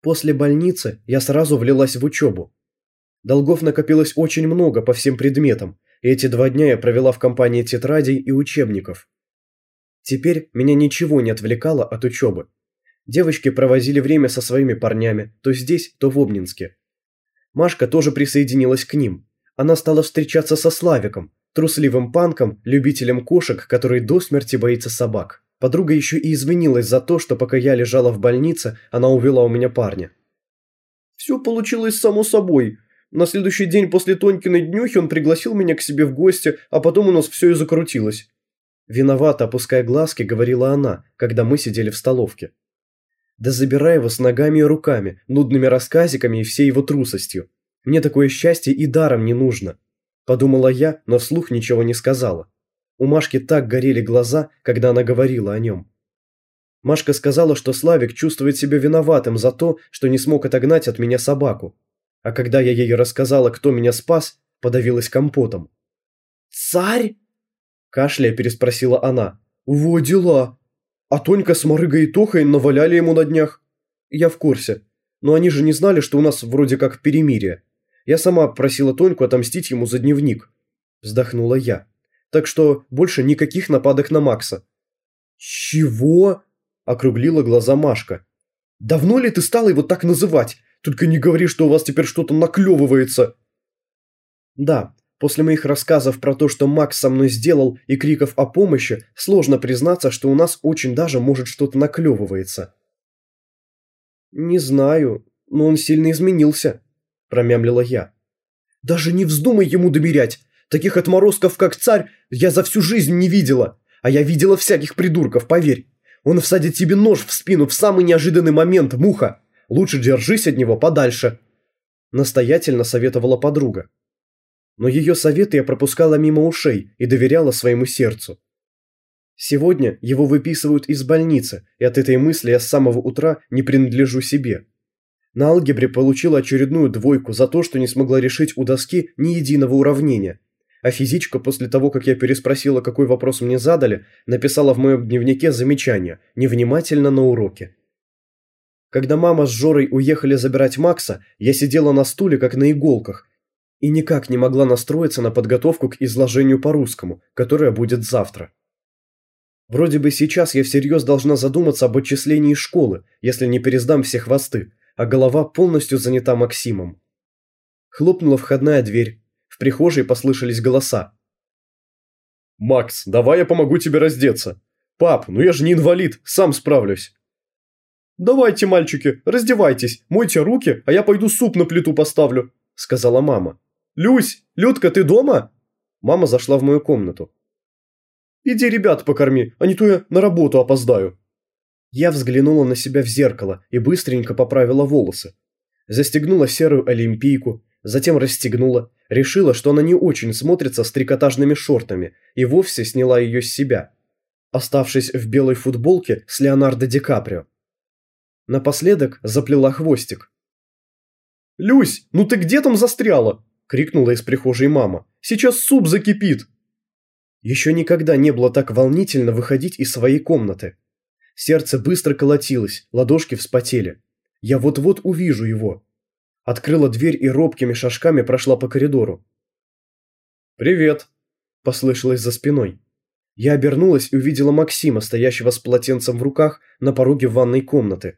После больницы я сразу влилась в учебу. Долгов накопилось очень много по всем предметам, и эти два дня я провела в компании тетрадей и учебников. Теперь меня ничего не отвлекало от учебы. Девочки провозили время со своими парнями, то здесь, то в Обнинске. Машка тоже присоединилась к ним. Она стала встречаться со Славиком, трусливым панком, любителем кошек, который до смерти боится собак. Подруга еще и извинилась за то, что пока я лежала в больнице, она увела у меня парня. «Все получилось само собой. На следующий день после Тонькиной днюхи он пригласил меня к себе в гости, а потом у нас все и закрутилось». Виновато опуская глазки, говорила она, когда мы сидели в столовке. Да забирай его с ногами и руками, нудными рассказиками и всей его трусостью. Мне такое счастье и даром не нужно. Подумала я, но вслух ничего не сказала. У Машки так горели глаза, когда она говорила о нем. Машка сказала, что Славик чувствует себя виноватым за то, что не смог отогнать от меня собаку. А когда я ей рассказала, кто меня спас, подавилась компотом. «Царь?» – кашляя переспросила она. «Во дела! А Тонька с Марыгой и Тохой наваляли ему на днях. Я в курсе. Но они же не знали, что у нас вроде как перемирие. Я сама просила Тоньку отомстить ему за дневник. Вздохнула я. Так что больше никаких нападок на Макса. «Чего?» – округлила глаза Машка. «Давно ли ты стала его так называть? Только не говори, что у вас теперь что-то наклевывается!» «Да, После моих рассказов про то, что Макс со мной сделал, и криков о помощи, сложно признаться, что у нас очень даже может что-то наклевывается. «Не знаю, но он сильно изменился», – промямлила я. «Даже не вздумай ему доверять. Таких отморозков, как царь, я за всю жизнь не видела. А я видела всяких придурков, поверь. Он всадит тебе нож в спину в самый неожиданный момент, муха. Лучше держись от него подальше», – настоятельно советовала подруга но ее советы я пропускала мимо ушей и доверяла своему сердцу. Сегодня его выписывают из больницы, и от этой мысли я с самого утра не принадлежу себе. На алгебре получила очередную двойку за то, что не смогла решить у доски ни единого уравнения. А физичка после того, как я переспросила, какой вопрос мне задали, написала в моем дневнике замечание «невнимательно на уроке». Когда мама с Жорой уехали забирать Макса, я сидела на стуле, как на иголках, и никак не могла настроиться на подготовку к изложению по-русскому, которое будет завтра. Вроде бы сейчас я всерьез должна задуматься об отчислении школы, если не пересдам все хвосты, а голова полностью занята Максимом. Хлопнула входная дверь. Прихожей послышались голоса. «Макс, давай я помогу тебе раздеться. Пап, ну я же не инвалид, сам справлюсь». «Давайте, мальчики, раздевайтесь, мойте руки, а я пойду суп на плиту поставлю», – сказала мама. «Люсь! Людка, ты дома?» Мама зашла в мою комнату. «Иди ребят покорми, а не то я на работу опоздаю». Я взглянула на себя в зеркало и быстренько поправила волосы. Застегнула серую олимпийку, затем расстегнула, решила, что она не очень смотрится с трикотажными шортами, и вовсе сняла ее с себя, оставшись в белой футболке с Леонардо Ди Каприо. Напоследок заплела хвостик. «Люсь, ну ты где там застряла?» крикнула из прихожей мама. «Сейчас суп закипит!» Еще никогда не было так волнительно выходить из своей комнаты. Сердце быстро колотилось, ладошки вспотели. Я вот-вот увижу его. Открыла дверь и робкими шажками прошла по коридору. «Привет!» – послышалось за спиной. Я обернулась и увидела Максима, стоящего с полотенцем в руках на пороге ванной комнаты.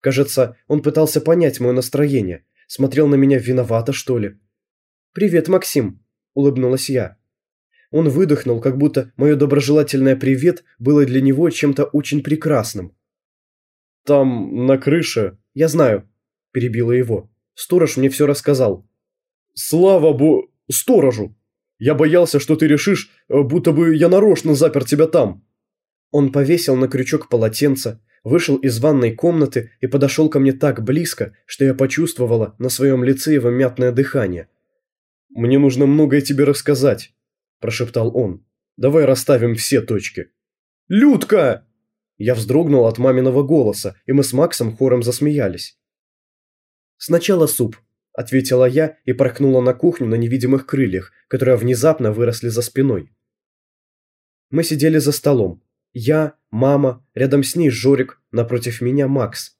Кажется, он пытался понять мое настроение, смотрел на меня виновато, что ли. «Привет, Максим», – улыбнулась я. Он выдохнул, как будто мое доброжелательное «привет» было для него чем-то очень прекрасным. «Там, на крыше...» «Я знаю», – перебила его. «Сторож мне все рассказал». «Слава бу... сторожу! Я боялся, что ты решишь, э, будто бы я нарочно запер тебя там». Он повесил на крючок полотенце, вышел из ванной комнаты и подошел ко мне так близко, что я почувствовала на своем лице его мятное дыхание. «Мне нужно многое тебе рассказать», – прошептал он. «Давай расставим все точки». «Людка!» Я вздрогнул от маминого голоса, и мы с Максом хором засмеялись. «Сначала суп», – ответила я и порхнула на кухню на невидимых крыльях, которые внезапно выросли за спиной. Мы сидели за столом. Я, мама, рядом с ней Жорик, напротив меня Макс.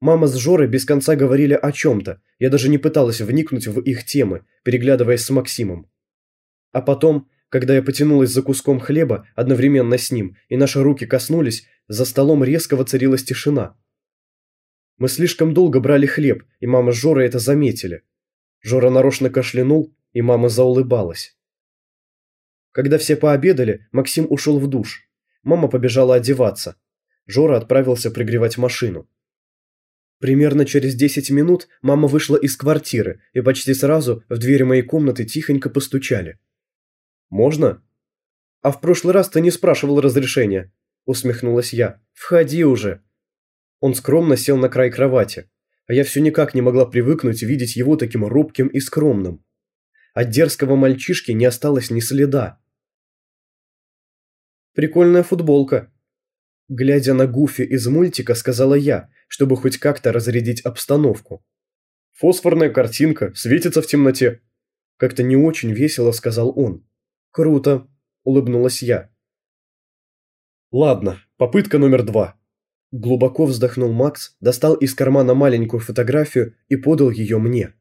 Мама с Жорой без конца говорили о чем-то, я даже не пыталась вникнуть в их темы, переглядываясь с Максимом. А потом, когда я потянулась за куском хлеба одновременно с ним, и наши руки коснулись, за столом резко воцарилась тишина. Мы слишком долго брали хлеб, и мама с Жорой это заметили. Жора нарочно кашлянул, и мама заулыбалась. Когда все пообедали, Максим ушел в душ. Мама побежала одеваться. Жора отправился пригревать машину. Примерно через 10 минут мама вышла из квартиры, и почти сразу в двери моей комнаты тихонько постучали. «Можно?» «А в прошлый раз ты не спрашивал разрешения», – усмехнулась я. «Входи уже». Он скромно сел на край кровати, а я все никак не могла привыкнуть видеть его таким робким и скромным. От дерзкого мальчишки не осталось ни следа. «Прикольная футболка», Глядя на Гуфи из мультика, сказала я, чтобы хоть как-то разрядить обстановку. «Фосфорная картинка, светится в темноте». Как-то не очень весело сказал он. «Круто», – улыбнулась я. «Ладно, попытка номер два». Глубоко вздохнул Макс, достал из кармана маленькую фотографию и подал ее мне.